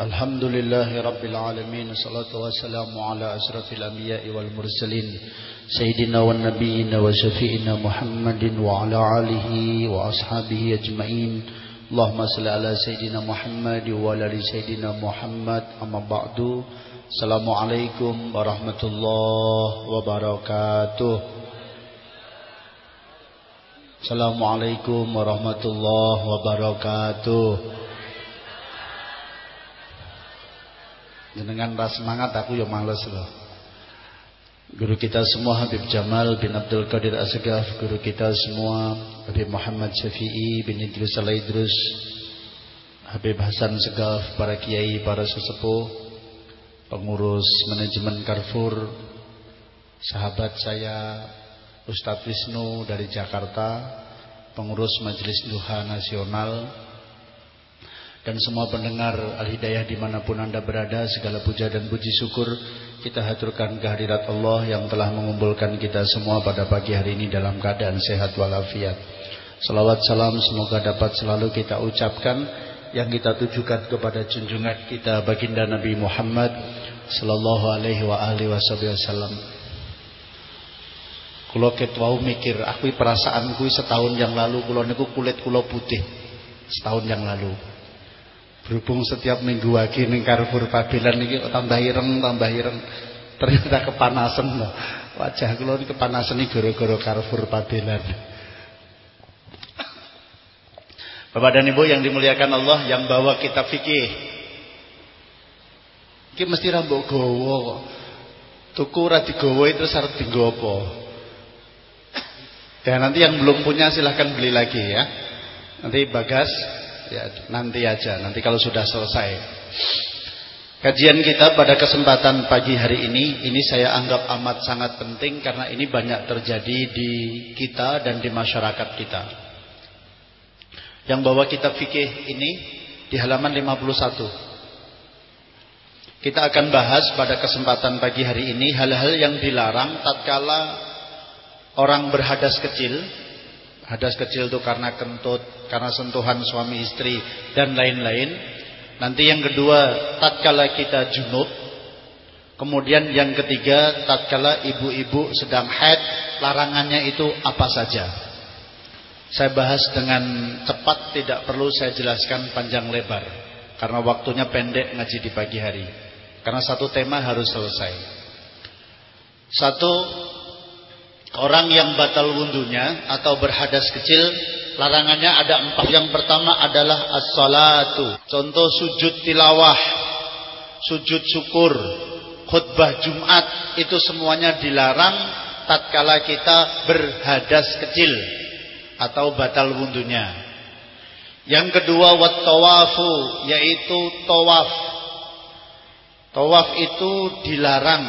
الحمد لله رب العالمين الصلاة والسلام على أشرف الأنبياء والمرسلين سيدنا والنبينا وشفيئنا محمد وعلى آله وأصحابه أجمعين. اللهم صل على سيدنا محمد وعلى سيدنا محمد أما بعد. السلام عليكم ورحمة الله وبركاته. السلام عليكم ورحمة الله وبركاته. Jenengan ras semangat aku ya males loh. Guru kita semua Habib Jamal bin Abdul Qadir Asgaf, guru kita semua Habib Muhammad Syafi'i bin Idris Al-Idrus, Habib Hasan Segaf, para kiai, para sesepuh, pengurus manajemen Carrefour, sahabat saya Ustadz Wisnu dari Jakarta, pengurus Majelis Duha Nasional, dan semua pendengar Al-Hidayah di mana pun anda berada segala puja dan puji syukur kita haturkan kehadirat Allah yang telah mengumpulkan kita semua pada pagi hari ini dalam keadaan sehat walafiat. Salawat salam semoga dapat selalu kita ucapkan yang kita tujukan kepada junjungan kita baginda Nabi Muhammad sallallahu alaihi wa alihi wasallam. Kulo ketwau mikir, aku perasaanku setahun yang lalu kulo niku kulit kulo putih. Setahun yang lalu. Berhubung setiap minggu lagi ning Carrefour Pabelan iki tambah ireng, tambah ireng. Ternyata kepanasan loh. Wajah kula kepanasan iki gara-gara Carrefour Pabelan. Bapak dan Ibu yang dimuliakan Allah yang bawa kita fikih. Iki mesti rambut gowo kok. Tuku ora digowo itu syarat digowo Ya nanti yang belum punya silahkan beli lagi ya. Nanti bagas ya nanti aja nanti kalau sudah selesai. Kajian kita pada kesempatan pagi hari ini ini saya anggap amat sangat penting karena ini banyak terjadi di kita dan di masyarakat kita. Yang bawa kita fikih ini di halaman 51 kita akan bahas pada kesempatan pagi hari ini hal-hal yang dilarang tatkala orang berhadas kecil. Hadas kecil itu karena kentut, karena sentuhan suami istri dan lain-lain. Nanti yang kedua, tatkala kita junub. Kemudian yang ketiga, tatkala ibu-ibu sedang haid, larangannya itu apa saja. Saya bahas dengan cepat, tidak perlu saya jelaskan panjang lebar. Karena waktunya pendek ngaji di pagi hari. Karena satu tema harus selesai. Satu, Orang yang batal wudhunya atau berhadas kecil larangannya ada empat. Yang pertama adalah as-salatu. Contoh sujud tilawah, sujud syukur, khutbah Jumat itu semuanya dilarang tatkala kita berhadas kecil atau batal wudhunya. Yang kedua wat tawafu yaitu tawaf. Tawaf itu dilarang.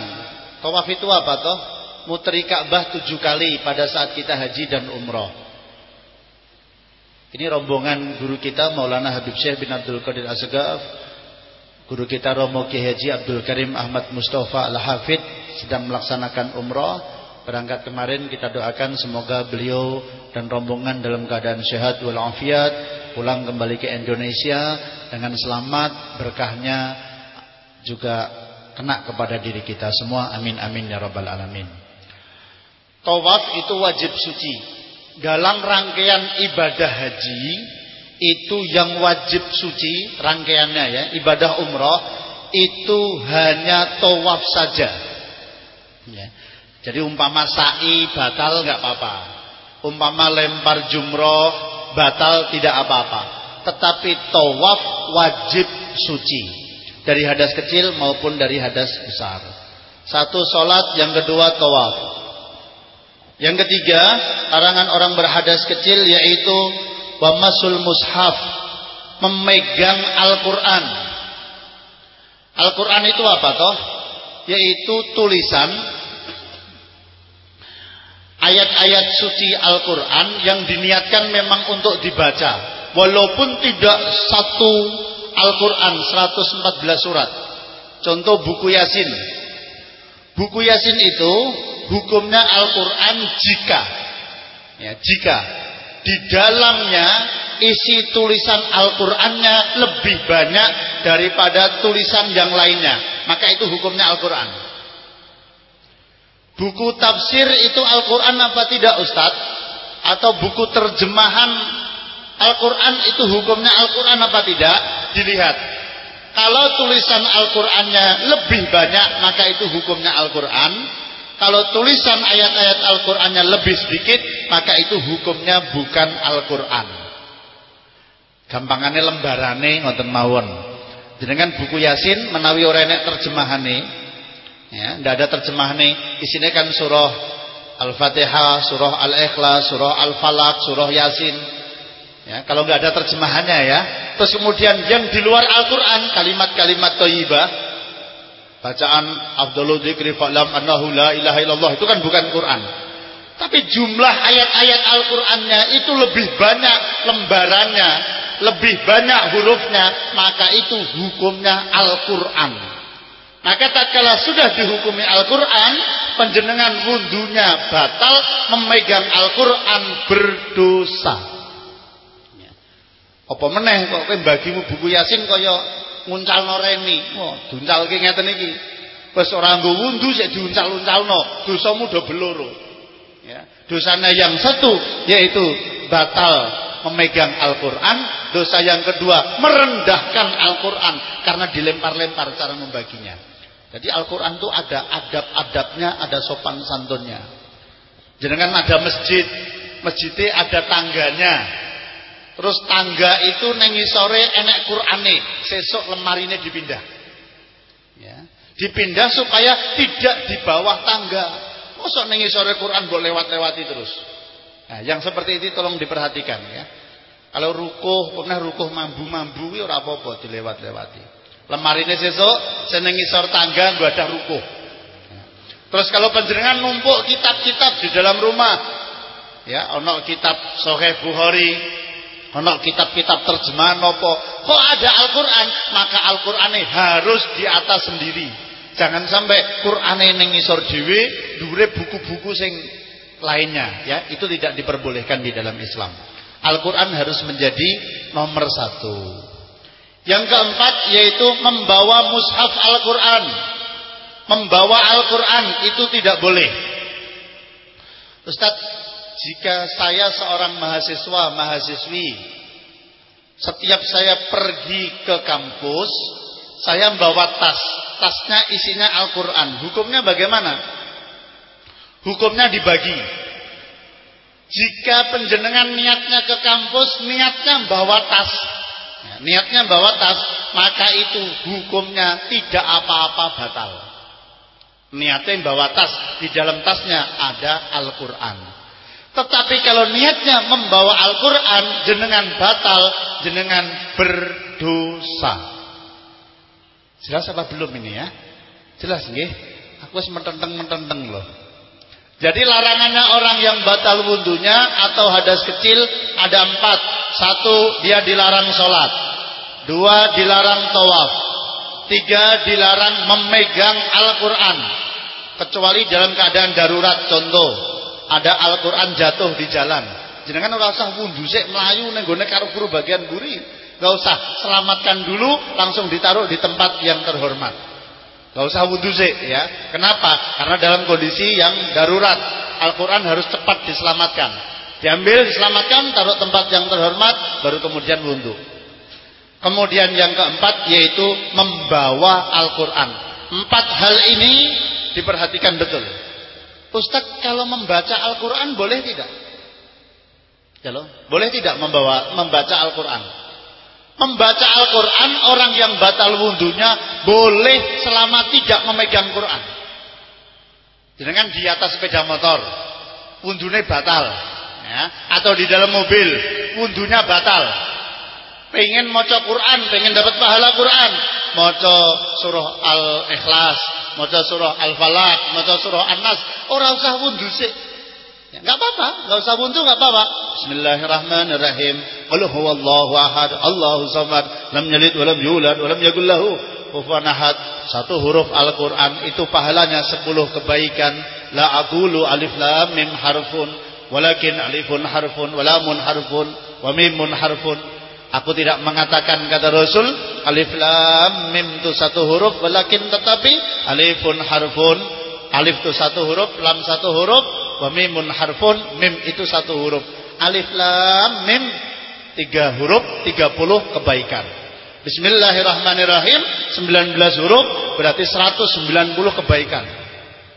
Tawaf itu apa toh? muteri Ka'bah tujuh kali pada saat kita haji dan umroh. Ini rombongan guru kita Maulana Habib Syekh bin Abdul Qadir Asgaf. Guru kita Romo Ki Haji Abdul Karim Ahmad Mustafa Al-Hafid sedang melaksanakan umroh. Berangkat kemarin kita doakan semoga beliau dan rombongan dalam keadaan sehat walafiat pulang kembali ke Indonesia dengan selamat berkahnya juga kena kepada diri kita semua amin amin ya rabbal alamin Tawaf itu wajib suci. Dalam rangkaian ibadah haji itu yang wajib suci rangkaiannya ya, ibadah umroh itu hanya tawaf saja. Ya. Jadi umpama sa'i batal nggak apa-apa. Umpama lempar jumroh batal tidak apa-apa. Tetapi tawaf wajib suci. Dari hadas kecil maupun dari hadas besar. Satu solat, yang kedua tawaf. Yang ketiga, larangan orang berhadas kecil yaitu wamasul mushaf, memegang Al-Qur'an. Al-Qur'an itu apa toh? Yaitu tulisan ayat-ayat suci Al-Qur'an yang diniatkan memang untuk dibaca. Walaupun tidak satu Al-Qur'an 114 surat. Contoh buku Yasin. Buku Yasin itu hukumnya Al-Quran jika ya, jika di dalamnya isi tulisan Al-Qur'annya lebih banyak daripada tulisan yang lainnya, maka itu hukumnya Al-Qur'an. Buku tafsir itu Al-Qur'an apa tidak Ustadz? Atau buku terjemahan Al-Quran itu hukumnya Al-Quran apa tidak? Dilihat. Kalau tulisan Al-Qurannya lebih banyak, maka itu hukumnya Al-Quran. Kalau tulisan ayat-ayat Al-Qurannya lebih sedikit, maka itu hukumnya bukan Al-Quran. Gampangannya lembarane ngoten mawon. Dengan buku Yasin menawi ora enek terjemahane. Ya, ndak ada terjemahane. Isinya kan surah Al-Fatihah, surah Al-Ikhlas, surah Al-Falaq, surah Yasin. Ya, kalau nggak ada terjemahannya ya. Terus kemudian yang di luar Al-Qur'an kalimat-kalimat thayyibah bacaan Abdullah dzikri fa'lam annahu la ilaha illallah itu kan bukan Quran. Tapi jumlah ayat-ayat Al-Qur'annya itu lebih banyak lembarannya, lebih banyak hurufnya, maka itu hukumnya Al-Qur'an. Maka tatkala sudah dihukumi Al-Qur'an, penjenengan wundunya batal, memegang Al-Qur'an berdosa. Apa meneh kok kowe bagimu buku Yasin kaya nguncalno remi. Oh, duncalke ngeten iki. Wis ora nggo wundu sik diuncal-uncalno, dosamu double loro. Ya, dosanya yang satu yaitu batal memegang Al-Qur'an, dosa yang kedua merendahkan Al-Qur'an karena dilempar-lempar cara membaginya. Jadi Al-Qur'an itu ada adab-adabnya, ada sopan santunnya. Jenengan ada masjid, masjidnya ada tangganya, Terus tangga itu nengi sore enek Qur'ane, sesuk lemarine dipindah. Ya. Dipindah supaya tidak di bawah tangga. Mosok nengi sore Quran boleh lewat-lewati terus. Nah, yang seperti ini tolong diperhatikan ya. Kalau rukuh, pernah rukuh mambu-mambu ya ora apa-apa dilewat-lewati. Lemarine sesuk senengi sore tangga gua ada rukuh. Ya. Terus kalau panjenengan numpuk kitab-kitab di dalam rumah, ya, ono kitab Sahih Bukhari, Ono kitab-kitab terjemahan nopo. Kok ada Al-Qur'an? Maka Al-Qur'ane harus di atas sendiri. Jangan sampai Qur'ane ning ngisor dhewe, dhuwure buku-buku sing lainnya ya. Itu tidak diperbolehkan di dalam Islam. Al-Qur'an harus menjadi nomor satu. Yang keempat yaitu membawa mushaf Al-Qur'an. Membawa Al-Qur'an itu tidak boleh. Ustaz, jika saya seorang mahasiswa, mahasiswi, setiap saya pergi ke kampus, saya membawa tas. Tasnya isinya Al-Quran. Hukumnya bagaimana? Hukumnya dibagi. Jika penjenengan niatnya ke kampus, niatnya bawa tas. Ya, niatnya bawa tas, maka itu hukumnya tidak apa-apa batal. Niatnya bawa tas, di dalam tasnya ada Al-Quran. Tetapi kalau niatnya membawa Al-Quran, jenengan batal, jenengan berdosa. Jelas apa belum ini ya? Jelas nggih? Aku harus mententeng-mententeng loh. Jadi larangannya orang yang batal wudhunya atau hadas kecil ada empat. Satu, dia dilarang sholat. Dua, dilarang tawaf. Tiga, dilarang memegang Al-Quran. Kecuali dalam keadaan darurat. Contoh, ada Al-Qur'an jatuh di jalan. Jenengan ora usah wundu sik mlayu ning gone karo guru bagian buri. Enggak usah, selamatkan dulu langsung ditaruh di tempat yang terhormat. Enggak usah wundu sik ya. Kenapa? Karena dalam kondisi yang darurat, Al-Qur'an harus cepat diselamatkan. Diambil, diselamatkan, taruh tempat yang terhormat, baru kemudian wundu. Kemudian yang keempat yaitu membawa Al-Qur'an. Empat hal ini diperhatikan betul. Ustaz kalau membaca Al-Quran boleh tidak? Halo? Boleh tidak membawa membaca Al-Quran? Membaca Al-Quran orang yang batal wudhunya boleh selama tidak memegang Quran. Jangan di atas sepeda motor, wudhunya batal. Ya. Atau di dalam mobil, wudhunya batal. Pengen moco Quran, pengen dapat pahala Quran, moco surah Al-Ikhlas, maca surah Al-Falaq, maca surah An-Nas, ora usah wudu sik. Ya, enggak apa-apa, enggak usah wudu enggak apa-apa. Bismillahirrahmanirrahim. Qul huwallahu ahad, Allahu samad, lam yalid wa lam yulad wa lam yakul lahu kufuwan ahad. Satu huruf Al-Qur'an itu pahalanya 10 kebaikan. La aqulu alif lam mim harfun walakin alifun harfun walamun harfun wa mimun harfun Aku tidak mengatakan kata Rasul alif lam mim itu satu huruf walakin tetapi alifun harfun. Alif itu satu huruf lam satu huruf wa mimun harfun mim itu satu huruf. Alif lam mim tiga huruf tiga puluh kebaikan. Bismillahirrahmanirrahim 19 huruf berarti 190 kebaikan.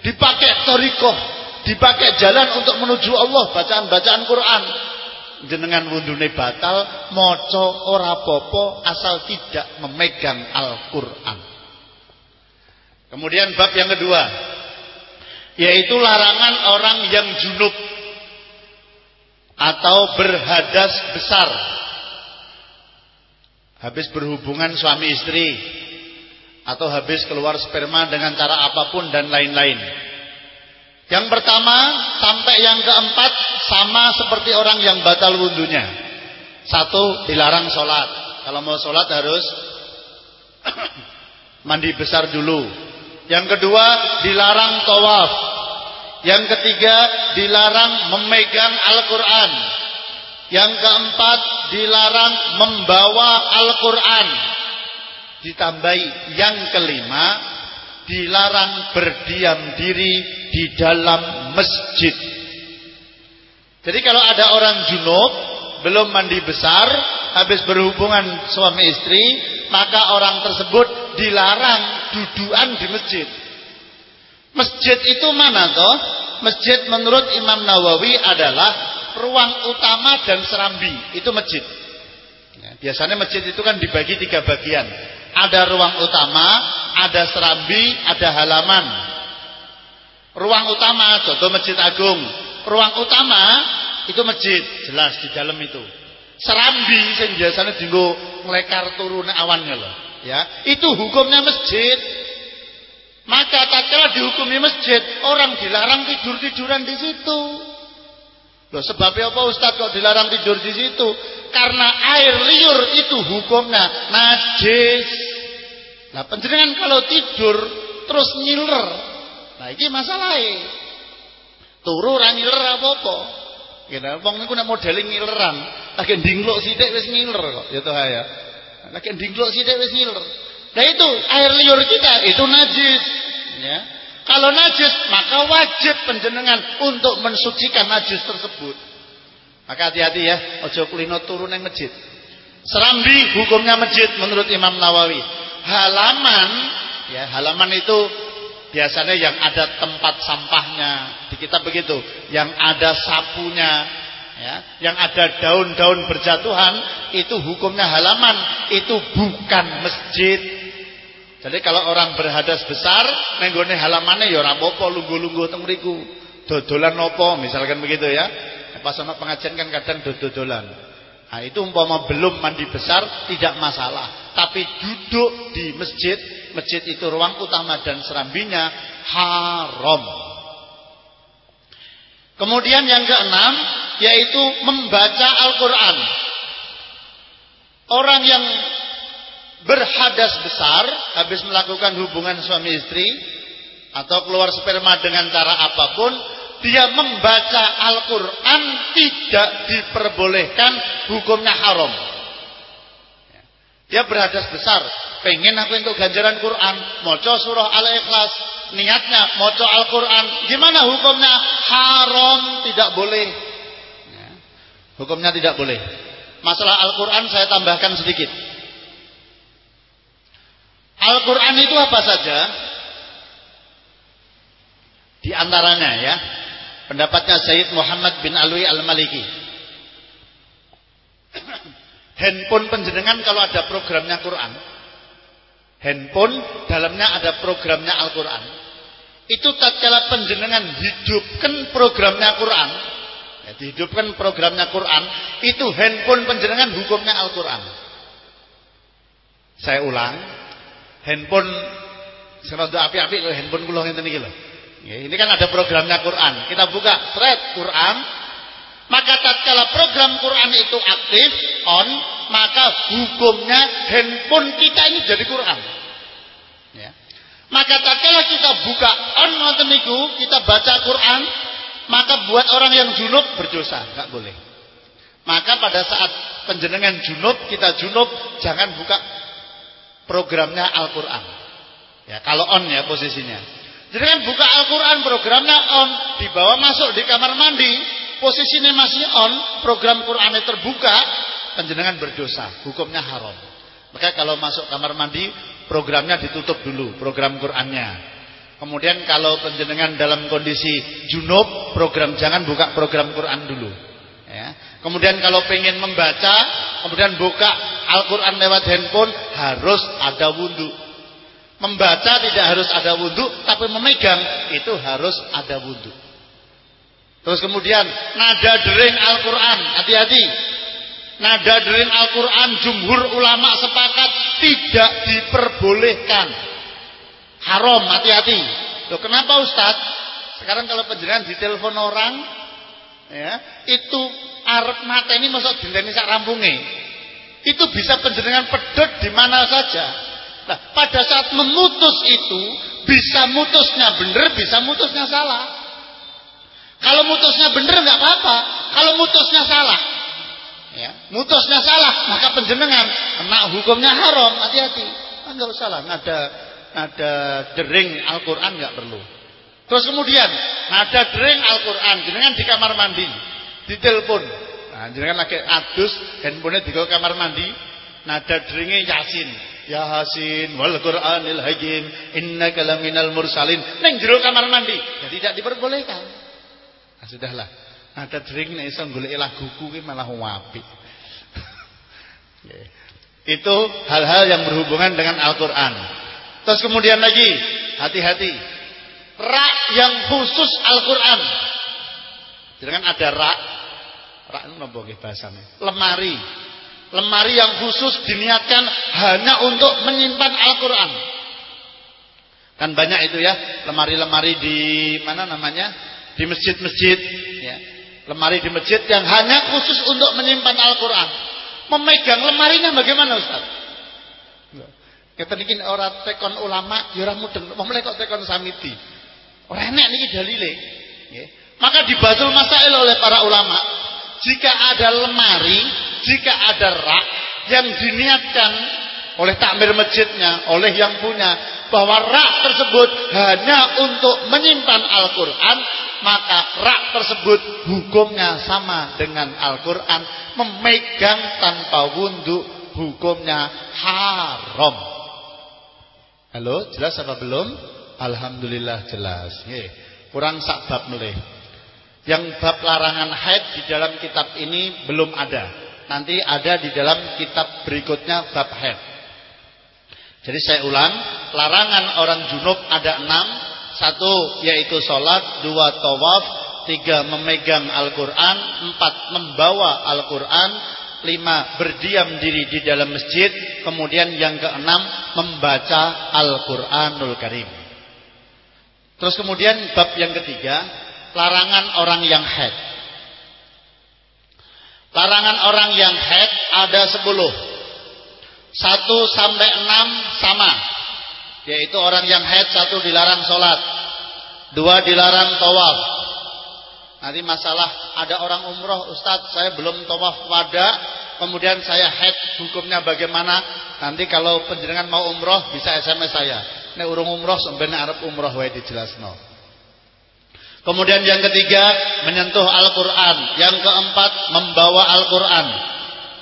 Dipakai torikoh dipakai jalan untuk menuju Allah bacaan-bacaan Quran jenengan wundune batal maca ora popo asal tidak memegang Al-Qur'an. Kemudian bab yang kedua yaitu larangan orang yang junub atau berhadas besar. Habis berhubungan suami istri atau habis keluar sperma dengan cara apa pun dan lain-lain. Yang pertama sampai yang keempat sama seperti orang yang batal wudhunya. Satu dilarang sholat. Kalau mau sholat harus mandi besar dulu. Yang kedua dilarang tawaf. Yang ketiga dilarang memegang Al-Quran. Yang keempat dilarang membawa Al-Quran. Ditambahi yang kelima dilarang berdiam diri di dalam masjid. Jadi kalau ada orang junub belum mandi besar, habis berhubungan suami istri, maka orang tersebut dilarang duduan di masjid. Masjid itu mana toh? Masjid menurut Imam Nawawi adalah ruang utama dan serambi. Itu masjid. Ya, biasanya masjid itu kan dibagi tiga bagian. Ada ruang utama, ada serambi, ada halaman. Ruang utama, contoh Masjid Agung. Ruang utama itu masjid, jelas di dalam itu. Serambi yang biasanya dinggo nglekar turun awannya loh, ya. Itu hukumnya masjid. Maka tatkala dihukumi masjid, orang dilarang tidur-tiduran di situ. Loh, sebabnya apa Ustaz kok dilarang tidur di situ? Karena air liur itu hukumnya najis. Nah, penjenengan kalau tidur terus ngiler. Nah, ini masalahnya. Turu ra ngiler apa-apa. Gitu, wong niku nek modele ngileran, lagi ndingluk sithik wis ngiler kok, ya toh ya. Lagi ndingluk sithik wis ngiler. Nah itu air liur kita itu najis, ya. Kalau najis, maka wajib penjenengan untuk mensucikan najis tersebut. Maka hati-hati ya, ojo kulino turun yang masjid. Serambi hukumnya masjid menurut Imam Nawawi. Halaman, ya halaman itu biasanya yang ada tempat sampahnya di kitab begitu, yang ada sapunya, ya, yang ada daun-daun berjatuhan, itu hukumnya halaman, itu bukan masjid. Jadi kalau orang berhadas besar, nenggone halamannya ya ora apa-apa lungguh-lungguh. Dodolan nopo misalkan begitu ya. Pas sama pengajian kan kadang dodolan. Nah, itu umpama belum mandi besar tidak masalah. Tapi duduk di masjid, masjid itu ruang utama dan serambinya haram. Kemudian yang keenam yaitu membaca Al-Qur'an. Orang yang berhadas besar habis melakukan hubungan suami istri atau keluar sperma dengan cara apa pun dia membaca Al-Quran tidak diperbolehkan hukumnya haram. Dia berhadas besar. Pengen aku untuk ganjaran Quran. Moco surah Al-Ikhlas. Niatnya moco Al-Quran. Gimana hukumnya? Haram tidak boleh. Ya. hukumnya tidak boleh. Masalah Al-Quran saya tambahkan sedikit. Al-Quran itu apa saja? Di antaranya ya, pendapatnya Sayyid Muhammad bin Alwi Al-Maliki. handphone penjenengan kalau ada programnya Quran, handphone dalamnya ada programnya Al-Quran. Itu tatkala penjenengan hidupkan programnya Quran, ya, dihidupkan programnya Quran, itu handphone penjenengan hukumnya Al-Quran. Saya ulang, handphone sing api-api handphone kula ngeten iki lho. Ini kan ada programnya Quran. Kita buka thread Quran, maka tatkala program Quran itu aktif on, maka hukumnya handphone kita ini jadi Quran. Ya. Maka tatkala kita buka on ngoten niku, kita baca Quran, maka buat orang yang junub berdosa, nggak boleh. Maka pada saat penjenengan junub, kita junub, jangan buka programnya Al-Qur'an. Ya, kalau on ya posisinya. Jadi kan buka Al-Quran programnya on, dibawa masuk di kamar mandi, posisinya masih on, program Qurannya terbuka, penjenengan berdosa, hukumnya haram. Maka kalau masuk kamar mandi, programnya ditutup dulu, program Qurannya. Kemudian kalau penjenengan dalam kondisi junub, program jangan buka program Quran dulu. Ya. Kemudian kalau pengen membaca, kemudian buka Al-Quran lewat handphone, harus ada wudhu. Membaca tidak harus ada wudhu, tapi memegang itu harus ada wudhu. Terus kemudian nada dering Al-Quran, hati-hati. Nada dering Al-Quran, jumhur ulama sepakat tidak diperbolehkan. Haram, hati-hati. Loh kenapa Ustaz? Sekarang kalau penjelasan di telepon orang, ya itu arep mata ini masuk dindani sak rampunge. Itu bisa penjenengan pedot di mana saja. Nah, pada saat memutus itu bisa mutusnya benar, bisa mutusnya salah. Kalau mutusnya benar nggak apa-apa. Kalau mutusnya salah, ya, mutusnya salah, maka penjenengan kena hukumnya haram. Hati-hati. Ah, nggak usah lah, ada ada dering Al-Qur'an nggak perlu. Terus kemudian ada dering Al-Qur'an, jenengan di kamar mandi, ditelepon. Nah, jenengan lagi adus handphonenya di kamar mandi, nada deringnya Yasin. Ya Hasin wal Qur'anil Hakim innaka laminal mursalin ning jero kamar mandi. Ya tidak diperbolehkan. Nah, sudahlah. Ada drink nek iso golek laguku ki malah apik. Itu hal-hal yang berhubungan dengan Al-Qur'an. Terus kemudian lagi, hati-hati. Rak yang khusus Al-Qur'an. Jangan ada rak. Rak itu napa nggih bahasane? Lemari Lemari yang khusus diniatkan hanya untuk menyimpan Al-Quran. Kan banyak itu ya, lemari-lemari di mana namanya? Di masjid-masjid. Ya. Lemari di masjid yang hanya khusus untuk menyimpan Al-Quran. Memegang lemarinya bagaimana Ustaz? Kita bikin orang tekon ulama, ya ora mudeng. Mulai kok tekon samiti. Orang enak niki dalile. Ya. Maka dibatul masail oleh para ulama. Jika ada lemari jika ada rak yang diniatkan oleh takmir masjidnya, oleh yang punya, bahwa rak tersebut hanya untuk menyimpan Al-Quran, maka rak tersebut hukumnya sama dengan Al-Quran, memegang tanpa wudhu hukumnya haram. Halo, jelas apa belum? Alhamdulillah jelas. kurang sakbab meleh. Yang bab larangan haid di dalam kitab ini belum ada nanti ada di dalam kitab berikutnya bab haid. Jadi saya ulang, larangan orang junub ada enam. Satu yaitu sholat, dua tawaf, tiga memegang Al-Quran, empat membawa Al-Quran, lima berdiam diri di dalam masjid, kemudian yang keenam membaca Al-Quranul Karim. Terus kemudian bab yang ketiga, larangan orang yang haid. Larangan orang yang haid ada sepuluh. Satu sampai enam sama. Yaitu orang yang haid satu dilarang sholat. Dua dilarang tawaf. Nanti masalah ada orang umroh Ustadz saya belum tawaf pada. Kemudian saya haid hukumnya bagaimana. Nanti kalau penjenengan mau umroh bisa SMS saya. Ini urung umroh sebenarnya Arab umroh wae dijelasno. Kemudian yang ketiga menyentuh Al-Quran. Yang keempat membawa Al-Quran.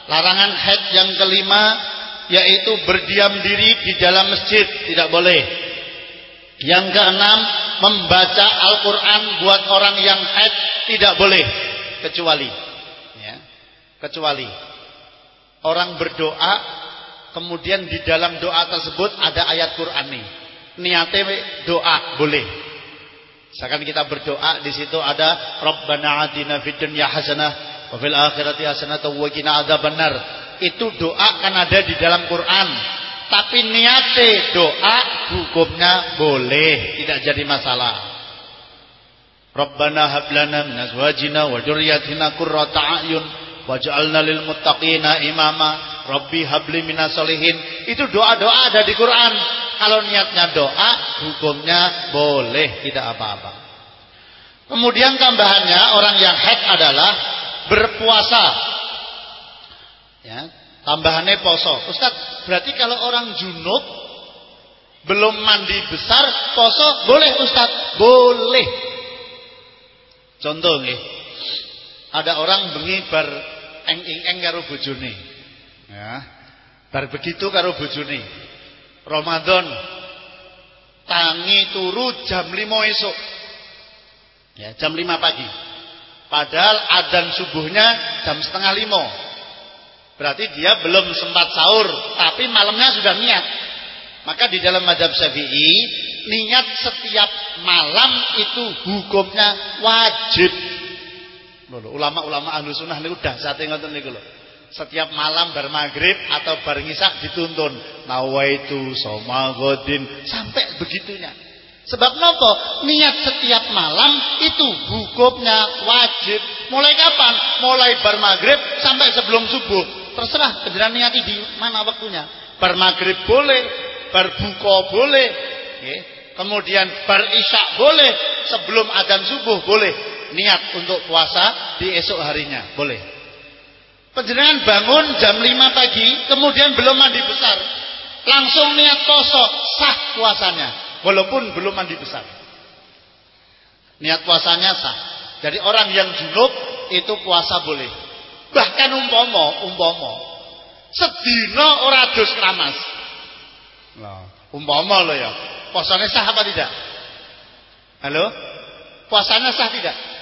Larangan haid yang kelima yaitu berdiam diri di dalam masjid. Tidak boleh. Yang keenam membaca Al-Quran buat orang yang haid tidak boleh. Kecuali. Ya, kecuali. Orang berdoa kemudian di dalam doa tersebut ada ayat Quran nih. Niatnya doa boleh Misalkan kita berdoa di situ ada Rabbana atina fid dunya hasanah wa fil akhirati hasanah wa qina adzabannar. Itu doa kan ada di dalam Quran. Tapi niate doa hukumnya boleh, tidak jadi masalah. Rabbana hab lana min azwajina wa dzurriyyatina qurrata a'yun waj'alna lil muttaqina imama. Rabbi habli minas solihin. Itu doa-doa ada di Quran. Kalau niatnya doa, hukumnya boleh, tidak apa-apa. Kemudian tambahannya orang yang haid adalah berpuasa. Ya, tambahannya poso. Ustaz, berarti kalau orang junub belum mandi besar, poso boleh Ustaz? Boleh. Contoh nih. Ada orang bengi bar eng-eng karo bojone. Ya. Bar begitu karo bojone. Ramadan tangi turu jam 5 esok. Ya, jam 5 pagi. Padahal adzan subuhnya jam setengah lima. Berarti dia belum sempat sahur, tapi malamnya sudah niat. Maka di dalam madhab syafi'i, niat setiap malam itu hukumnya wajib. Ulama-ulama ahlu sunnah ini udah saat ngoten niku lho. Setiap malam bar maghrib atau bar ngisak dituntun nawaitu soma godin sampai begitunya. Sebab nopo niat setiap malam itu hukumnya wajib. Mulai kapan? Mulai bar maghrib sampai sebelum subuh. Terserah penjelan niati di mana waktunya. Bar maghrib boleh, bar buka boleh, kemudian bar isya boleh, sebelum adzan subuh boleh. Niat untuk puasa di esok harinya boleh. Penjenengan bangun jam 5 pagi, kemudian belum mandi besar. Langsung niat poso, sah puasanya. Walaupun belum mandi besar. Niat puasanya sah. Jadi orang yang junub itu puasa boleh. Bahkan umpomo, umpomo. Sedina ora dos keramas. Nah, umpama lo ya. Puasanya sah apa tidak? Halo? Puasanya sah tidak?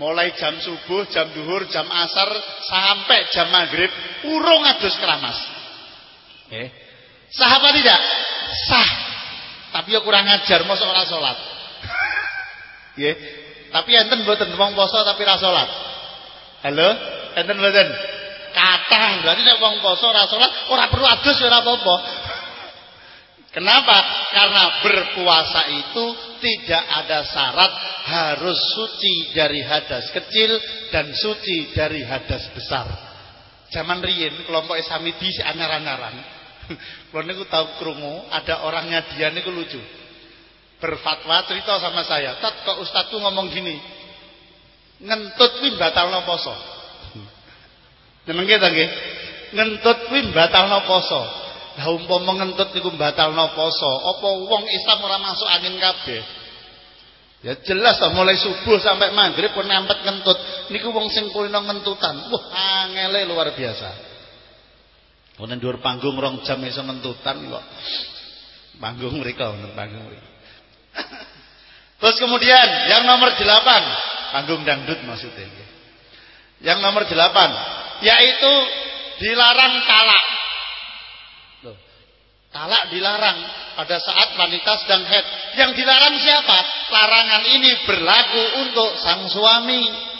Mulai jam subuh, jam duhur, jam asar sampai jam maghrib urung adus keramas. Eh. Sah apa tidak? Sah. Tapi ya kurang ajar mosok ora salat. Nggih. Tapi enten mboten wong poso tapi ora salat. Halo? Enten mboten? Kathah berarti nek wong poso ora salat ora perlu adus ora apa-apa. Kenapa? Karena berpuasa itu tidak ada syarat harus suci dari hadas kecil dan suci dari hadas besar. Zaman riyin kelompok Islamidi si anyar-anyaran kalau niku tahu krungu, ada orangnya dia niku lucu. Berfatwa cerita sama saya, "Tat kok ustaz tuh ngomong gini. Ngentut kuwi batalno poso." Jeneng kita nggih. Ngentut kuwi batalno poso. Lah umpama ngentut niku batalno poso, apa wong Islam ora masuk angin kabeh? Ya jelas toh mulai subuh sampai maghrib pun nempet ngentut. Niku wong sing kulino ngentutan. Wah, angele luar biasa. Wonten dhuwur panggung rong jam iso mentutan kok. Panggung mereka wonten panggung. Terus kemudian yang nomor 8, panggung dangdut maksudnya. Yang nomor 8 yaitu dilarang talak. Talak dilarang pada saat wanita sedang head. Yang dilarang siapa? Larangan ini berlaku untuk sang suami.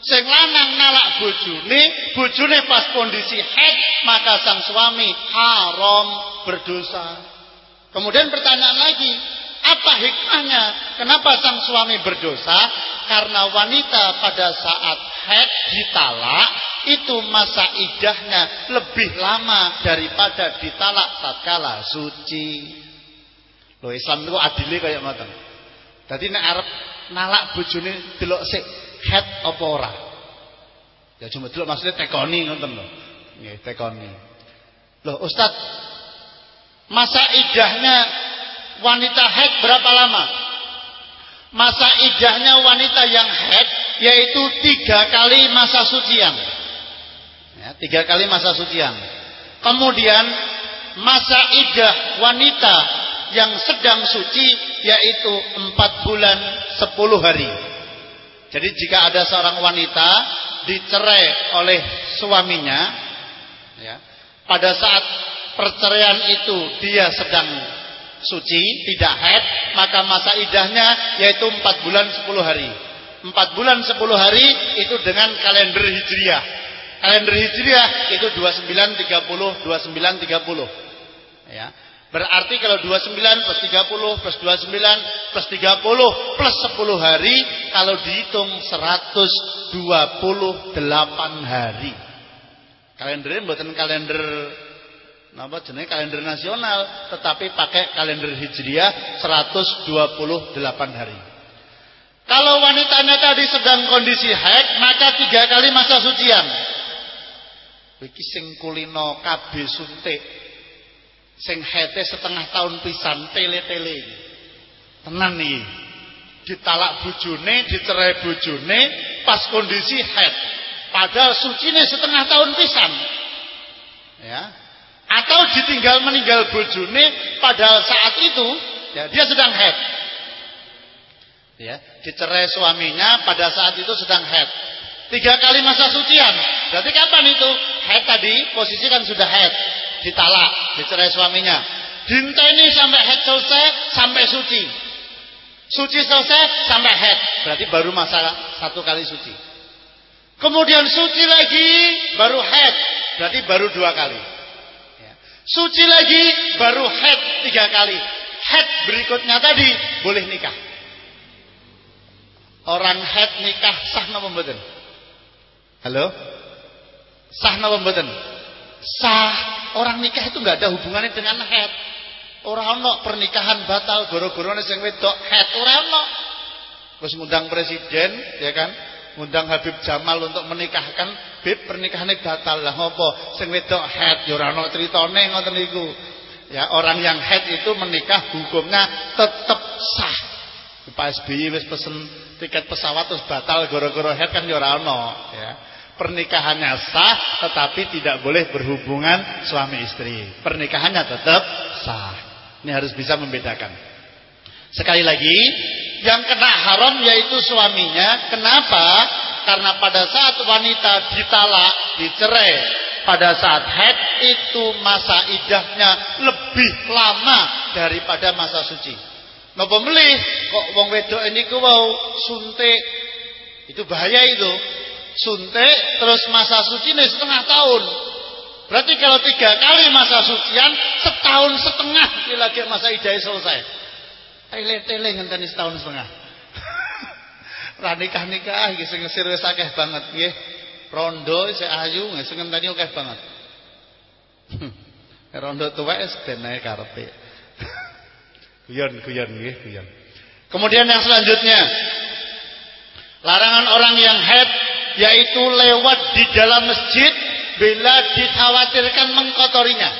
Sing lanang nalak bojone, bojone pas kondisi haid, maka sang suami haram berdosa. Kemudian pertanyaan lagi, apa hikmahnya? Kenapa sang suami berdosa? Karena wanita pada saat haid ditalak itu masa idahnya lebih lama daripada ditalak tatkala suci. Loh Islam itu adile kayak ngoten. Dadi nek arep nalak bojone delok sik head apa? Ya cuma dulu maksudnya tekoni ngoten lho. Nggih, tekoni. Loh, Ustaz, masa idahnya wanita head berapa lama? Masa idahnya wanita yang head yaitu tiga kali masa sucian. Ya, tiga kali masa sucian. Kemudian masa idah wanita yang sedang suci yaitu empat bulan sepuluh hari. Jadi jika ada seorang wanita dicerai oleh suaminya, ya, pada saat perceraian itu dia sedang suci, tidak haid, maka masa idahnya yaitu 4 bulan 10 hari. 4 bulan 10 hari itu dengan kalender Hijriah. Kalender Hijriah itu 29 30 29 30. Ya. Berarti kalau 29 plus 30 plus 29 plus 30 plus 10 hari kalau dihitung 128 hari. Kalendernya bukan kalender napa jenenge kalender nasional tetapi pakai kalender Hijriah 128 hari. Kalau wanitanya tadi sedang kondisi haid, maka tiga kali masa sucian. Iki sing kulino kabeh suntik. Sing haite setengah tahun pisan tele-tele. Tenan nih. Ditalak bojone, dicerai bojone pas kondisi haid. Padahal sucine setengah tahun pisan. Ya. Atau ditinggal meninggal bojone padahal saat itu ya, dia sedang haid. Ya dicerai suaminya pada saat itu sedang head tiga kali masa sucian. Berarti kapan itu? Head tadi posisi kan sudah head ditalak dicerai suaminya. Dinteni sampai head selesai sampai suci. Suci selesai sampai head berarti baru masa satu kali suci. Kemudian suci lagi baru head berarti baru dua kali. Suci lagi baru head tiga kali head berikutnya tadi boleh nikah Orang head nikah sah napa mboten? Halo? Sah napa mboten? Sah. Orang nikah itu nggak ada hubungannya dengan head. Orang ono pernikahan batal goro-gorone sing wedok head ora ono. Terus ngundang presiden, ya kan? Ngundang Habib Jamal untuk menikahkan, Bib pernikahannya batal lah ngopo? Sing wedok head ya ora ono critane ngoten niku. Ya, orang yang head itu menikah hukumnya tetap sah. Pak SBY wis pesen tiket pesawat terus batal goro-goro head kan ya ya. Pernikahannya sah tetapi tidak boleh berhubungan suami istri. Pernikahannya tetap sah. Ini harus bisa membedakan. Sekali lagi, yang kena haram yaitu suaminya. Kenapa? Karena pada saat wanita ditalak, dicerai, pada saat head itu masa idahnya lebih lama daripada masa suci. Napa melih kok wong wedok niku wau suntik. Itu bahaya itu. Suntik terus masa suci nih setengah tahun. Berarti kalau tiga kali masa sucian setahun setengah lagi masa idah selesai. Tele-tele ngenteni setahun setengah. Ra nikah-nikah iki sing ngesir wis akeh banget nggih. Rondo isih ayu sing ngenteni akeh banget. Rondo tuwek wis ben ae karepe. Guyon, guyon nggih, guyon. Kemudian yang selanjutnya larangan orang yang haid yaitu lewat di dalam masjid bila dikhawatirkan mengkotorinya.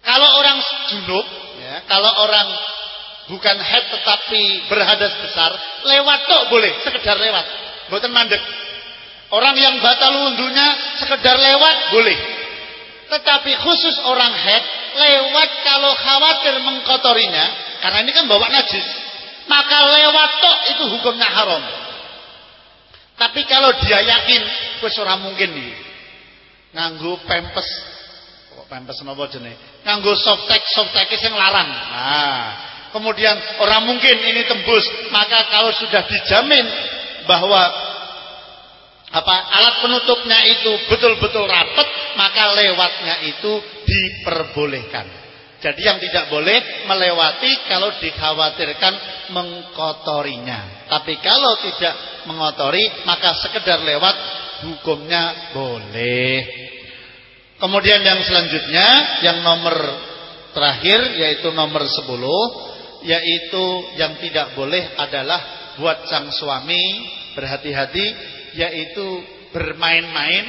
Kalau orang junub, kalau orang bukan haid tetapi berhadas besar, lewat tok boleh, sekedar lewat. Boten mandek. Orang yang batal wudhunya sekedar lewat boleh. Tetapi khusus orang haid lewat kalau khawatir mengkotorinya, karena ini kan bawa najis, maka lewat tok itu hukumnya haram. Tapi kalau dia yakin, wis ora mungkin nih. Nganggo pempes, pempes napa jenenge? Nganggo softtek, softtek sing larang. Nah, kemudian orang mungkin ini tembus, maka kalau sudah dijamin bahwa apa alat penutupnya itu betul-betul rapat maka lewatnya itu diperbolehkan jadi yang tidak boleh melewati kalau dikhawatirkan mengkotorinya tapi kalau tidak mengotori maka sekedar lewat hukumnya boleh kemudian yang selanjutnya yang nomor terakhir yaitu nomor 10 yaitu yang tidak boleh adalah buat sang suami berhati-hati yaitu bermain-main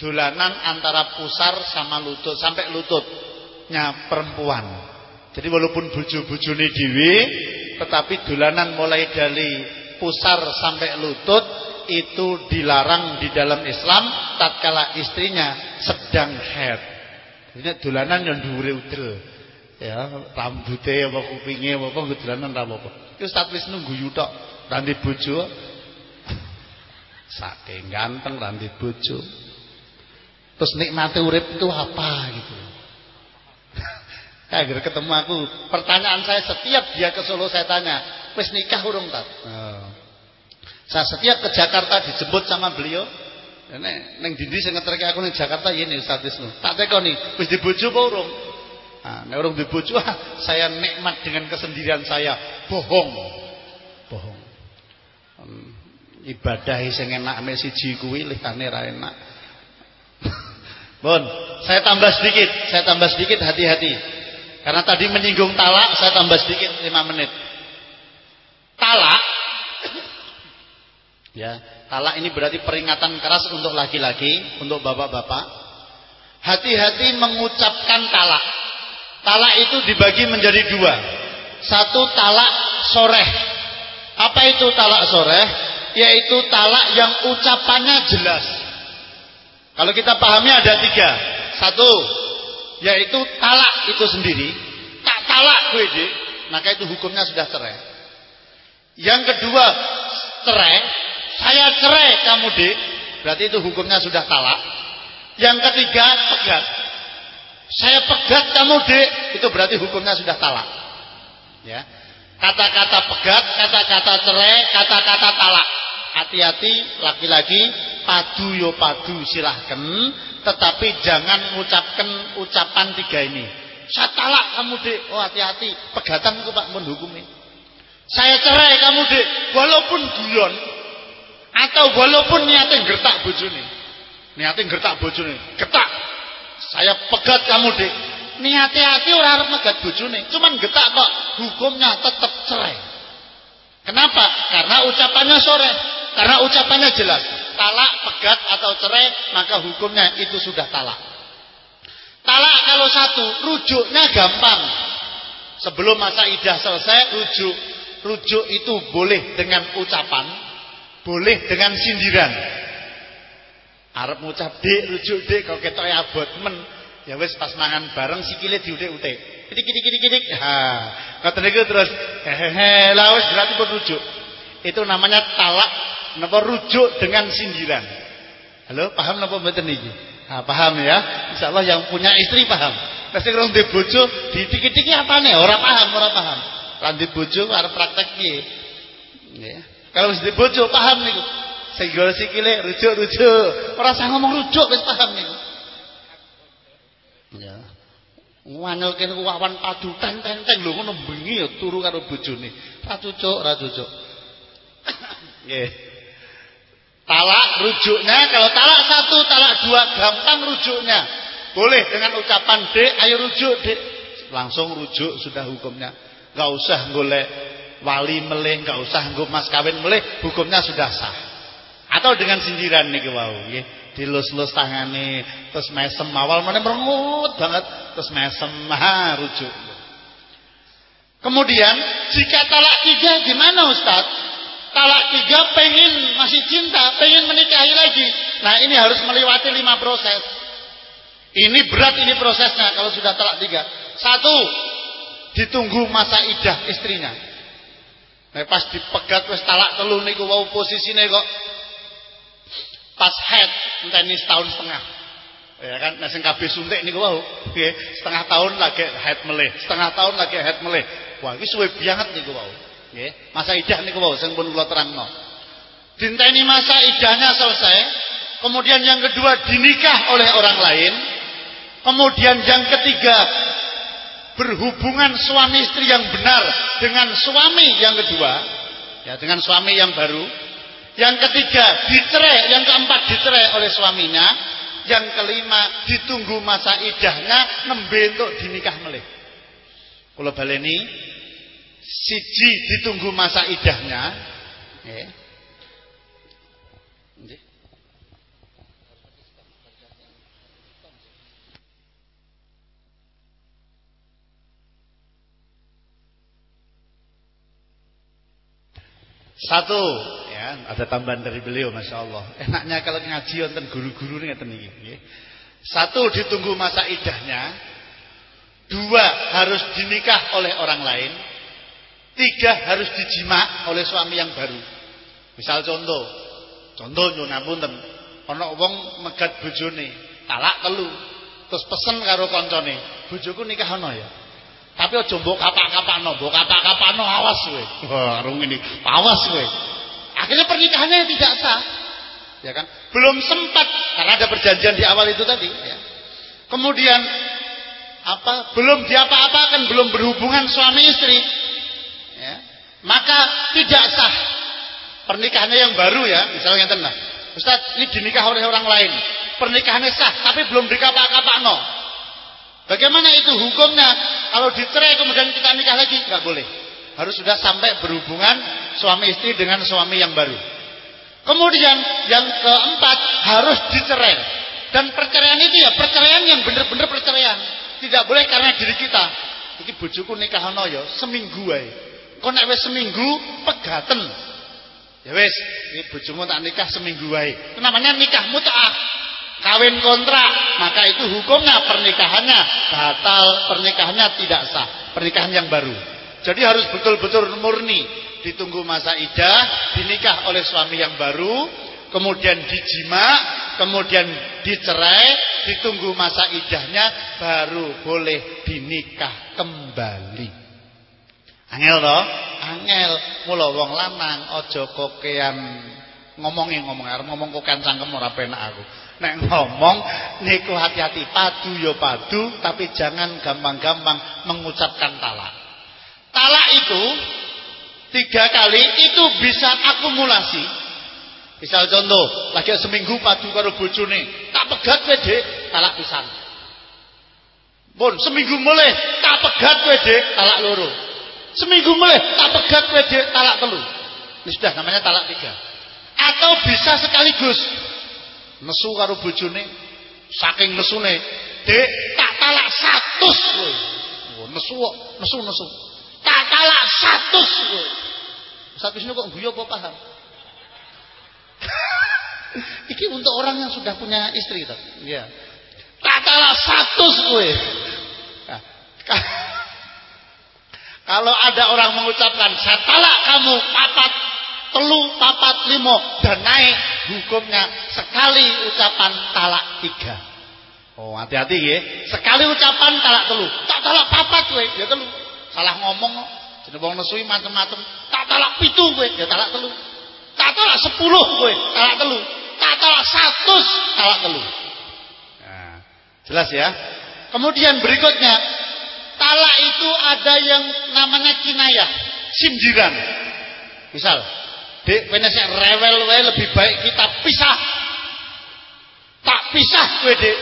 dolanan antara pusar sama lutut sampai lututnya perempuan. Jadi walaupun bojo-bojone dhewe tetapi dolanan mulai dari pusar sampai lutut itu dilarang di dalam Islam tatkala istrinya sedang haid. Ini dolanan yang dhuwure udel. Ya, rambutnya apa kupingnya apa dolanan ra apa. Iku wis nunggu yutok, nanti bojo Saking ganteng ranti bojo. Terus nikmati urip itu apa gitu. Akhir ketemu aku, pertanyaan saya setiap dia ke Solo saya tanya, "Wis nikah urung tat?" Oh. Saya setiap ke Jakarta dijemput sama beliau. Nek ning dindi sing ngeterke aku ning Jakarta yen Ustaz Wisnu. Tak tekoni, wis dibojo apa urung? Nah, nek urung ah, saya nikmat dengan kesendirian saya. Bohong. Bohong. Hmm ibadah sing enak mek siji kuwi lihane ra enak. Bon, saya tambah sedikit, saya tambah sedikit hati-hati. Karena tadi menyinggung talak, saya tambah sedikit 5 menit. talak ya, talak ini berarti peringatan keras untuk laki-laki, untuk bapak-bapak. Hati-hati mengucapkan talak. Talak itu dibagi menjadi dua. Satu talak soreh. Apa itu talak soreh? Yaitu talak yang ucapannya jelas. Kalau kita pahami ada tiga. Satu, yaitu talak itu sendiri. Tak talak gue deh, maka itu hukumnya sudah cerai. Yang kedua, cerai. Saya cerai kamu dek, berarti itu hukumnya sudah talak. Yang ketiga, pegat. Saya pegat kamu dek, itu berarti hukumnya sudah talak. Ya. Kata-kata pegat, kata-kata cerai, kata-kata talak. Hati-hati laki-laki padu yo padu silahkan tetapi jangan mengucapkan ucapan tiga ini. Saya talak kamu dek. Oh hati-hati. Pegatan itu pak menghukumi. Saya cerai kamu dek. Walaupun guyon. Atau walaupun niatnya gertak bojone. Niatnya gertak bojone. Getak. Saya pegat kamu dek. Niatnya hati orang harus megat bojone. Cuman getak kok. Hukumnya tetap cerai. Kenapa? Karena ucapannya sore. Karena ucapannya jelas talak, pegat atau cerai, maka hukumnya itu sudah talak. Talak kalau satu, rujuknya gampang. Sebelum masa idah selesai, rujuk. Rujuk itu boleh dengan ucapan, boleh dengan sindiran. Arab ngucap dek, rujuk dek, kalau kita ya abot men, ya wes pas mangan bareng sikile diutek-utek. Kidik kidik kidik kidik. Ha, kata terus hehehe, lah wes berarti rujuk. Itu namanya talak napa rujuk dengan sindiran. Halo, paham napa mboten niki? Nah, paham ya. Insyaallah yang punya istri paham. Nek sing rong bojo ditiki-tiki apane? Ora paham, ora paham. Lan di bojo arep praktek piye? Ya. Kalau wis bojo paham niku. Sing gara sikile rujuk-rujuk. Ora usah ngomong rujuk wis paham niku. Ya. Wanelke niku wawan padu teng-teng lho ngono bengi ya turu karo bojone. Ra cucuk, ra cucuk. Nggih. Talak rujuknya, kalau talak satu, talak dua, gampang rujuknya. Boleh dengan ucapan dek, ayo rujuk dek. Langsung rujuk sudah hukumnya. Gak usah golek wali meleh, gak usah nggo mas kawin meleh, hukumnya sudah sah. Atau dengan sindiran nih wau nggih. Dilus-lus tangane, terus mesem awal mana merengut banget, terus mesem ha rujuk. Kemudian jika talak tiga gimana Ustaz? Talak tiga pengen masih cinta, pengen menikahi lagi. Nah ini harus melewati lima proses. Ini berat ini prosesnya kalau sudah talak tiga. Satu, ditunggu masa idah istrinya. Nah, pas dipegat wis talak telu niku wau posisine kok pas head enteni setahun setengah. Ya kan nek sing kabeh suntik niku wau nggih setengah tahun lagi head meleh, setengah tahun lagi head meleh. Wah, iki suwe banget niku wau. Nggih, masa idah niku wau sing pun kula terangno. Dinteni masa idahnya selesai, kemudian yang kedua dinikah oleh orang lain, kemudian yang ketiga berhubungan suami istri yang benar dengan suami yang kedua, ya dengan suami yang baru. Yang ketiga dicerai, yang keempat dicerai oleh suaminya, yang kelima ditunggu masa idahnya nembe untuk dinikah melih. Kula baleni siji ditunggu masa idahnya ya. Satu, ya, ada tambahan dari beliau, masya Allah. Enaknya kalau ngaji wonten guru-guru ngeten iki. Satu ditunggu masa idahnya, dua harus dinikah oleh orang lain, Tiga harus dijima oleh suami yang baru. Misal contoh, contoh nyun ten, ana wong megat bojone, talak telu, terus pesen karo koncone, bojoku nikah ana ya. Tapi aja mbok kapak-kapakno, mbok kapak-kapakno awas kowe. Wah, rung ini, awas kowe. Akhirnya pernikahannya tidak sah. Ya kan? Belum sempat karena ada perjanjian di awal itu tadi, ya. Kemudian apa? Belum diapa-apakan, belum berhubungan suami istri maka tidak sah pernikahannya yang baru ya misalnya tenang Ustaz ini dinikah oleh orang lain pernikahannya sah tapi belum dikapak-kapak no bagaimana itu hukumnya kalau dicerai kemudian kita nikah lagi nggak boleh Harus sudah sampai berhubungan suami istri dengan suami yang baru. Kemudian yang keempat harus dicerai. Dan perceraian itu ya perceraian yang benar-benar perceraian. Tidak boleh karena diri kita. Iki bojoku nikahno ya seminggu wae. Kok nek seminggu pegaten. Ya wis, iki bojomu tak nikah seminggu wae. Namanya nikah mut'ah. Kawin kontrak, maka itu hukumnya pernikahannya batal, pernikahannya tidak sah, pernikahan yang baru. Jadi harus betul-betul murni, ditunggu masa idah, dinikah oleh suami yang baru, kemudian dijima, kemudian dicerai, ditunggu masa idahnya baru boleh dinikah kembali. Angel toh? Angel. Mula wong lanang aja kokean ngomongi ngomong arep ngomong kokean cangkem ora penak aku. Nek ngomong niku hati-hati padu ya padu tapi jangan gampang-gampang mengucapkan talak. Talak itu tiga kali itu bisa akumulasi Misal contoh, lagi seminggu padu karo bojone, tak pegat kowe Dik, talak pisan. Pun seminggu mulai tak pegat kowe Dik, talak loro. Seminggu mulai tak pegat kowe Dik, talak telu. Ini sudah namanya talak tiga. Atau bisa sekaligus. Nesu karo bojone, saking nesune, Dik, tak talak satu kowe. Oh, nesu nesu nesu. Tak talak satu kowe. Satu sini kok guyu apa paham? Iki untuk orang yang sudah punya istri tak? Ya. Katalah satu kowe. Nah, kalau ada orang mengucapkan saya talak kamu papat telu papat limo dan naik hukumnya sekali ucapan talak tiga. Oh hati-hati ya. Sekali ucapan talak telu. Tak talak papat kowe ya telu. Salah ngomong jeneng wong nesui macam-macam. Tak talak pitu kowe ya talak telu. Tak talak sepuluh kowe talak telu tak talak satu talak telu. Nah, jelas ya. Kemudian berikutnya, talak itu ada yang namanya kinayah, sindiran. Misal, dek penesek rewel wae lebih baik kita pisah. Tak pisah gue dek.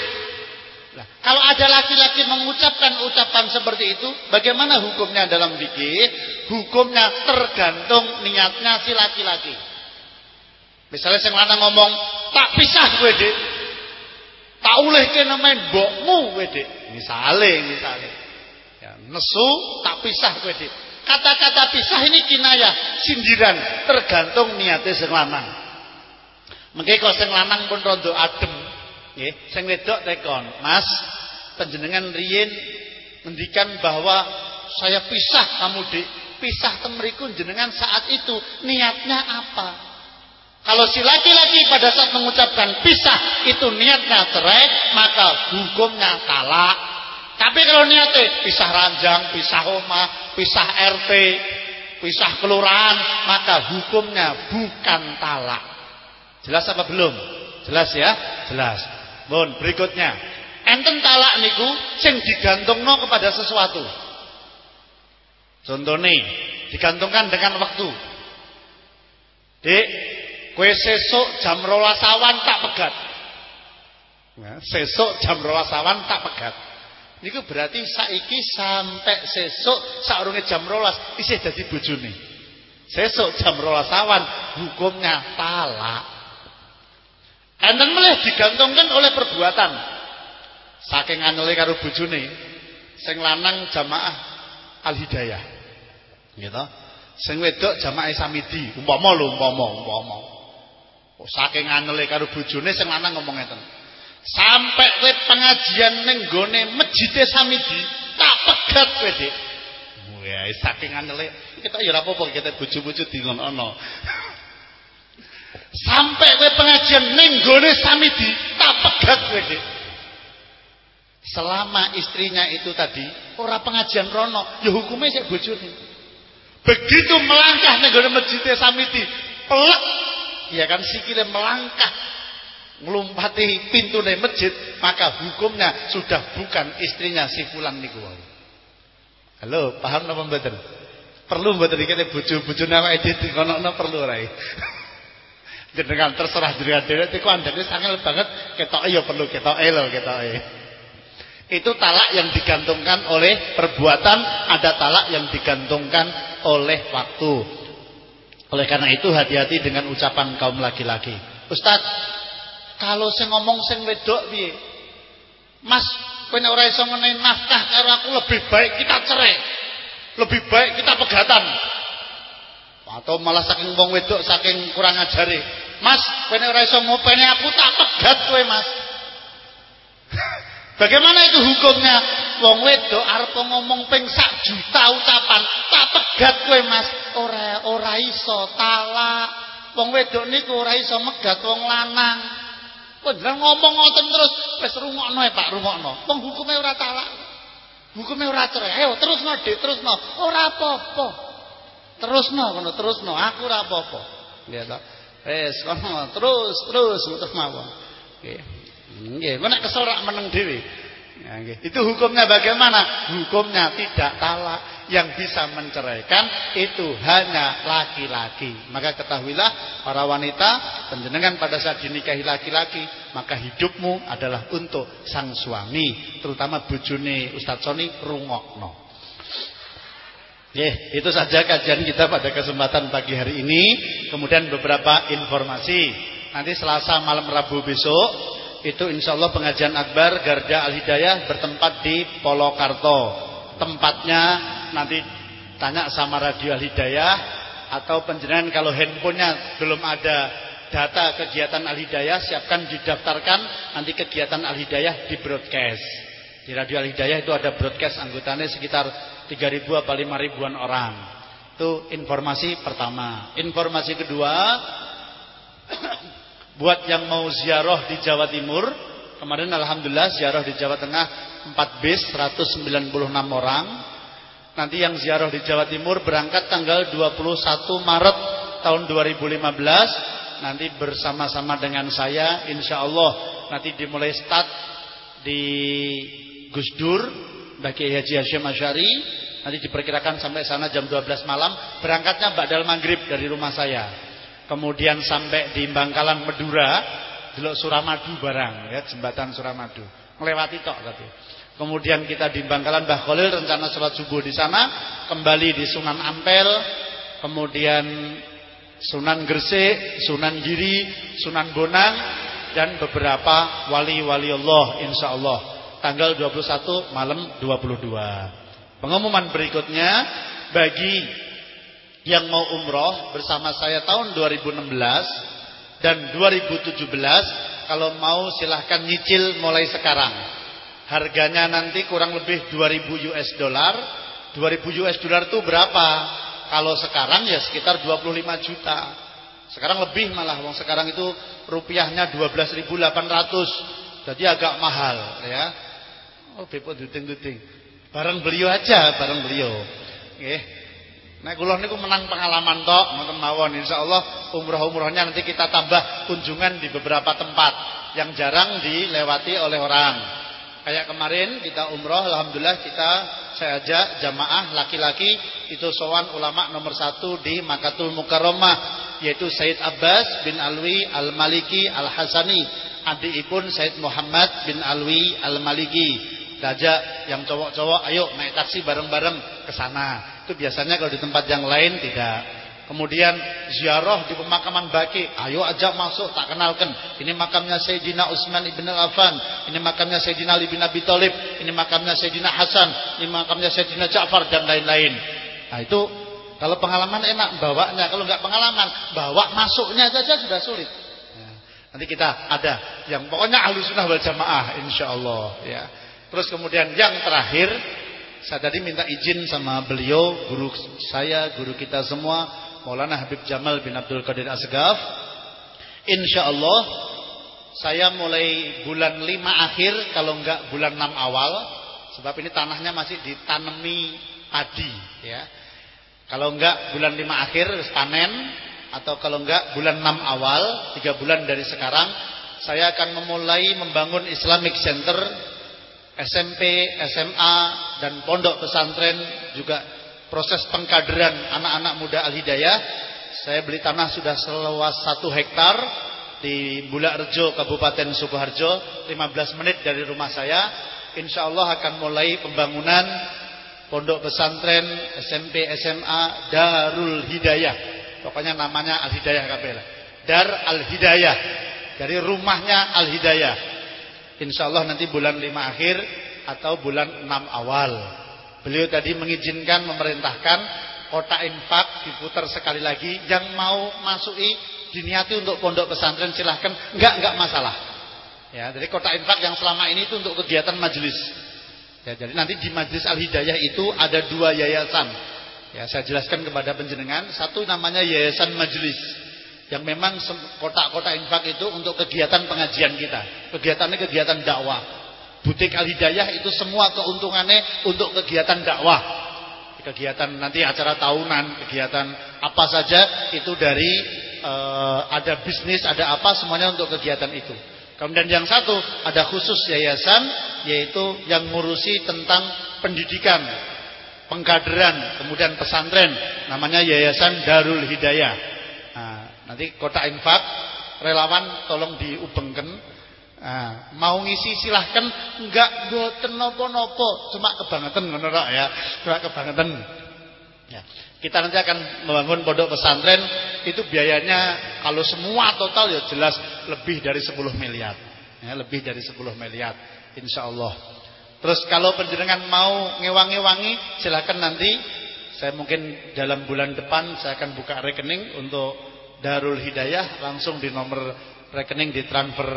Nah, kalau ada laki-laki mengucapkan ucapan seperti itu, bagaimana hukumnya dalam fikih? Hukumnya tergantung niatnya si laki-laki. Misalnya saya lanang ngomong, tak pisah gue dek. Tak uleh kena main mbokmu gue dek. Misalnya, misalnya. Ya, nesu, tak pisah gue dek. Kata-kata pisah ini kinayah, sindiran, tergantung niatnya sing lanang. Mengke kok sing lanang pun rondo adem, nggih, sing wedok tekon, "Mas, panjenengan riyin ngendikan bahwa saya pisah kamu Dik. Pisah temeriku jenengan saat itu niatnya apa?" Kalau si laki-laki pada saat mengucapkan pisah itu niatnya cerai, maka hukumnya talak. Tapi kalau niatnya pisah ranjang, pisah rumah, pisah RT, pisah kelurahan, maka hukumnya bukan talak. Jelas apa belum? Jelas ya? Jelas. Bon, berikutnya. Enten talak niku sing digantungno kepada sesuatu. Contohnya, digantungkan dengan waktu. Dek, Kue sesuk jam rolas awan tak pegat. Nah, jam rolas awan tak pegat. Niku berarti saiki sampai sesuk saurunge jam rolas isih dadi bojone. Sesuk jam rolas awan hukumnya talak. Enten melih digantungkan oleh perbuatan. Saking anule karo bojone sing lanang jamaah al hidayah. Gitu. Sing wedok jamaah samidi, umpama lho umpama umpama. Oh, saking angele karo bojone sing lanang ngomong ngeten. Sampai kowe pengajian ning gone mejite Samidi, tak pegat kowe, Dik. Ya, saking angele, kita ya ora apa-apa kita bojo-bojo dingono. Sampai kowe pengajian ning gone Samidi, tak pegat kowe, Dik. Selama istrinya itu tadi ora pengajian rono, ya hukumnya sik bojone. Begitu melangkah ning gone mejite Samidi, pelek ya kan sikile melangkah melumpati pintu dari masjid maka hukumnya sudah bukan istrinya si fulan niku halo paham napa mboten perlu mboten iki bojo-bojone awake dhewe dikono perlu ora jenengan terserah jenengan dhewe iku andane sangat banget ketok ya perlu ketoke lho ketoke itu talak yang digantungkan oleh perbuatan ada talak yang digantungkan oleh waktu. Oleh karena itu hati-hati dengan ucapan kaum laki-laki. Ustaz, kalau saya ngomong sing wedok piye? Mas, kowe ora iso nafkah karo aku lebih baik kita cerai. Lebih baik kita pegatan. Atau malah saking wong wedok saking kurang ajare. Mas, kowe ora iso ngopeni aku tak pegat kowe, Mas. Bagaimana itu hukumnya? Wong wedok arep ngomong ping sak juta ucapan, tak pegat kowe Mas. Ora ora iso talak. Wong wedok niku ora iso megat wong lanang. Panjenengan ngomong ngoten terus wis rungokno ya Pak, rungokno. Wong hukume ora talak. Hukume ora cerai. Ayo terusno Dik, terusno. Ora apa-apa. Terusno ngono, terusno. Aku ora apa-apa. Nggih to. Wis kono terus terus ngoten mawon. Nggih. Nggih, nek kesel rak meneng dhewe. Ya, itu hukumnya bagaimana? Hukumnya tidak talak. Yang bisa menceraikan itu hanya laki-laki. Maka ketahuilah para wanita, penjenengan pada saat dinikahi laki-laki, maka hidupmu adalah untuk sang suami, terutama bujune Ustadz Soni rungokno. Oke, itu saja kajian kita pada kesempatan pagi hari ini. Kemudian beberapa informasi. Nanti Selasa malam Rabu besok itu insya Allah pengajian akbar Garda Al Hidayah bertempat di Polokarto. Tempatnya nanti tanya sama Radio Al Hidayah atau penjenengan kalau handphonenya belum ada data kegiatan Al Hidayah siapkan didaftarkan nanti kegiatan Al Hidayah di broadcast. Di Radio Al Hidayah itu ada broadcast anggotanya sekitar 3000 atau 5000-an orang. Itu informasi pertama. Informasi kedua Buat yang mau ziarah di Jawa Timur, kemarin alhamdulillah ziarah di Jawa Tengah 4 bis 196 orang. Nanti yang ziarah di Jawa Timur berangkat tanggal 21 Maret tahun 2015 nanti bersama-sama dengan saya insya Allah nanti dimulai start di Gus Dur bagi Haji Hashim Asyari nanti diperkirakan sampai sana jam 12 malam. Berangkatnya Ba'dal Maghrib dari rumah saya kemudian sampai di Bangkalan Madura, delok Suramadu barang ya, jembatan Suramadu. Melewati tok tadi. Kemudian kita di Bangkalan Mbah Khalil rencana sholat subuh di sana, kembali di Sunan Ampel, kemudian Sunan Gresik, Sunan Giri, Sunan Bonang dan beberapa wali-wali Allah insyaallah tanggal 21 malam 22. Pengumuman berikutnya bagi yang mau umroh bersama saya tahun 2016 dan 2017 kalau mau silahkan nyicil mulai sekarang. Harganya nanti kurang lebih 2000 US dollar. 2000 US dollar itu berapa? Kalau sekarang ya sekitar 25 juta. Sekarang lebih malah. Wong sekarang itu rupiahnya 12.800 jadi agak mahal ya. Oh bepo duting-duting bareng beliau aja bareng beliau. Okay. Nek kula niku menang pengalaman tok, ngoten mawon. Insyaallah umroh-umrohnya nanti kita tambah kunjungan di beberapa tempat yang jarang dilewati oleh orang. Kayak kemarin kita umroh, alhamdulillah kita saya ajak jamaah laki-laki itu sowan ulama nomor satu di Makatul Mukarramah yaitu Said Abbas bin Alwi Al-Maliki Al-Hasani, adikipun Said Muhammad bin Alwi Al-Maliki. Dajak yang cowok-cowok ayo naik taksi bareng-bareng ke sana. Itu biasanya kalau di tempat yang lain tidak. Kemudian ziarah di pemakaman Baki, ayo ajak masuk, tak kenalkan. Ini makamnya Sayyidina Utsman ibn Affan, ini makamnya Sayyidina Ali bin Abi Thalib, ini makamnya Sayyidina Hasan, ini makamnya Sayyidina Ja'far dan lain-lain. Nah itu kalau pengalaman enak bawanya, kalau nggak pengalaman bawa masuknya saja sudah sulit. Ya. Nanti kita ada yang pokoknya ahlu sunnah wal jamaah insyaallah ya. Terus kemudian yang terakhir saya tadi minta izin sama beliau, guru saya, guru kita semua, Maulana Habib Jamal bin Abdul Qadir Asgaf. Insya Allah saya mulai bulan 5 akhir, kalau enggak bulan 6 awal, sebab ini tanahnya masih ditanami padi, ya. Kalau enggak bulan 5 akhir panen, atau kalau enggak bulan 6 awal, 3 bulan dari sekarang, saya akan memulai membangun Islamic Center SMP, SMA dan pondok pesantren juga proses pengkaderan anak-anak muda Al-Hidayah. Saya beli tanah sudah seluas 1 hektar di Bulakrejo, Kabupaten Sukoharjo, 15 menit dari rumah saya. Insya Allah akan mulai pembangunan Pondok pesantren SMP SMA Darul Hidayah. Pokoknya namanya Al Hidayah kabeh Dar Al Hidayah. Dari rumahnya Al Hidayah. Insya Allah nanti bulan 5 akhir atau bulan 6 awal. Beliau tadi mengizinkan memerintahkan kota infak diputar sekali lagi. Yang mau masuki diniati untuk pondok pesantren silahkan. Enggak enggak masalah. Ya jadi kota infak yang selama ini itu untuk kegiatan majelis. Ya jadi nanti di majelis al hidayah itu ada dua yayasan. Ya saya jelaskan kepada penjenengan. Satu namanya yayasan majelis yang memang kota-kota infak itu untuk kegiatan pengajian kita kegiatannya kegiatan dakwah butik al hidayah itu semua keuntungannya untuk kegiatan dakwah kegiatan nanti acara tahunan, kegiatan apa saja itu dari e, ada bisnis, ada apa semuanya untuk kegiatan itu. Kemudian yang satu ada khusus yayasan yaitu yang ngurusi tentang pendidikan, pengkaderan, kemudian pesantren namanya Yayasan Darul Hidayah. Nanti kota infak relawan tolong diubengkan. Nah, mau ngisi silahkan. Enggak boten nopo-nopo cuma kebangetan ngono ya cuma kebangetan. Ya kita nanti akan membangun pondok pesantren. Itu biayanya kalau semua total ya jelas lebih dari 10 miliar. Ya lebih dari 10 miliar insyaallah terus kalau penjenengan mau ngewangi-wangi silahkan nanti. Saya mungkin dalam bulan depan saya akan buka rekening untuk Darul Hidayah langsung di nomor rekening ditransfer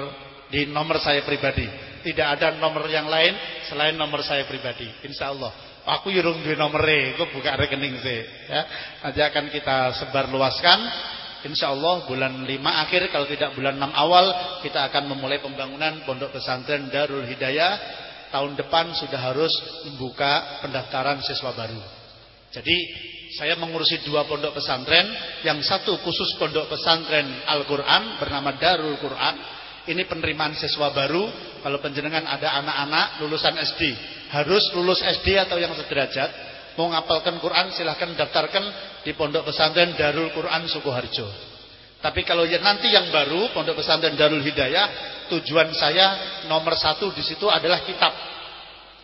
di nomor saya pribadi. Tidak ada nomor yang lain selain nomor saya pribadi. Insya Allah. Aku yurung nomor e, aku buka rekening sih. Ya, nanti akan kita sebar luaskan. Insya Allah bulan 5 akhir kalau tidak bulan 6 awal kita akan memulai pembangunan pondok pesantren Darul Hidayah. Tahun depan sudah harus membuka pendaftaran siswa baru. Jadi saya mengurusi dua pondok pesantren, yang satu khusus pondok pesantren Al-Quran bernama Darul Quran, ini penerimaan siswa baru. Kalau penjenengan ada anak-anak lulusan SD harus lulus SD atau yang sederajat mau ngapalkan Quran silahkan daftarkan di pondok pesantren Darul Quran Sukoharjo. Tapi kalau ya nanti yang baru pondok pesantren Darul Hidayah tujuan saya nomor satu di situ adalah kitab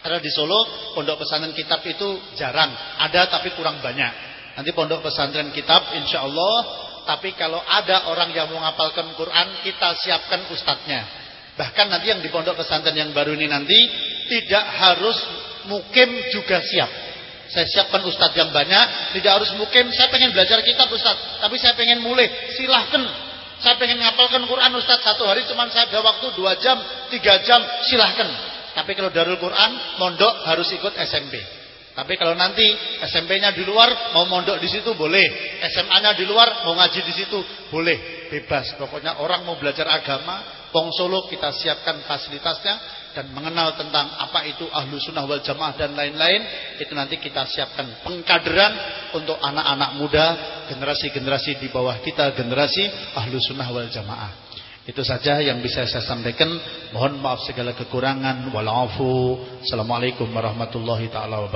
karena di Solo pondok pesantren kitab itu jarang ada tapi kurang banyak nanti pondok pesantren kitab insya Allah tapi kalau ada orang yang mau ngapalkan Quran, kita siapkan ustadznya. Bahkan nanti yang di pondok pesantren yang baru ini nanti tidak harus mukim juga siap. Saya siapkan ustadz yang banyak, tidak harus mukim. Saya pengen belajar kitab ustadz, tapi saya pengen mulai. Silahkan. Saya pengen ngapalkan Quran ustadz satu hari cuma saya ada waktu dua jam, tiga jam, silahkan. Tapi kalau Darul Quran, mondok harus ikut SMP. Tapi kalau nanti SMP-nya di luar mau mondok di situ boleh, SMA-nya di luar mau ngaji di situ boleh, bebas. Pokoknya orang mau belajar agama, Pong Solo kita siapkan fasilitasnya dan mengenal tentang apa itu ahlu sunnah wal jamaah dan lain-lain itu nanti kita siapkan pengkaderan untuk anak-anak muda generasi-generasi di bawah kita generasi ahlu sunnah wal jamaah itu saja yang bisa saya sampaikan. Mohon maaf segala kekurangan. Walafu assalamualaikum warahmatullahi taala wabarakatuh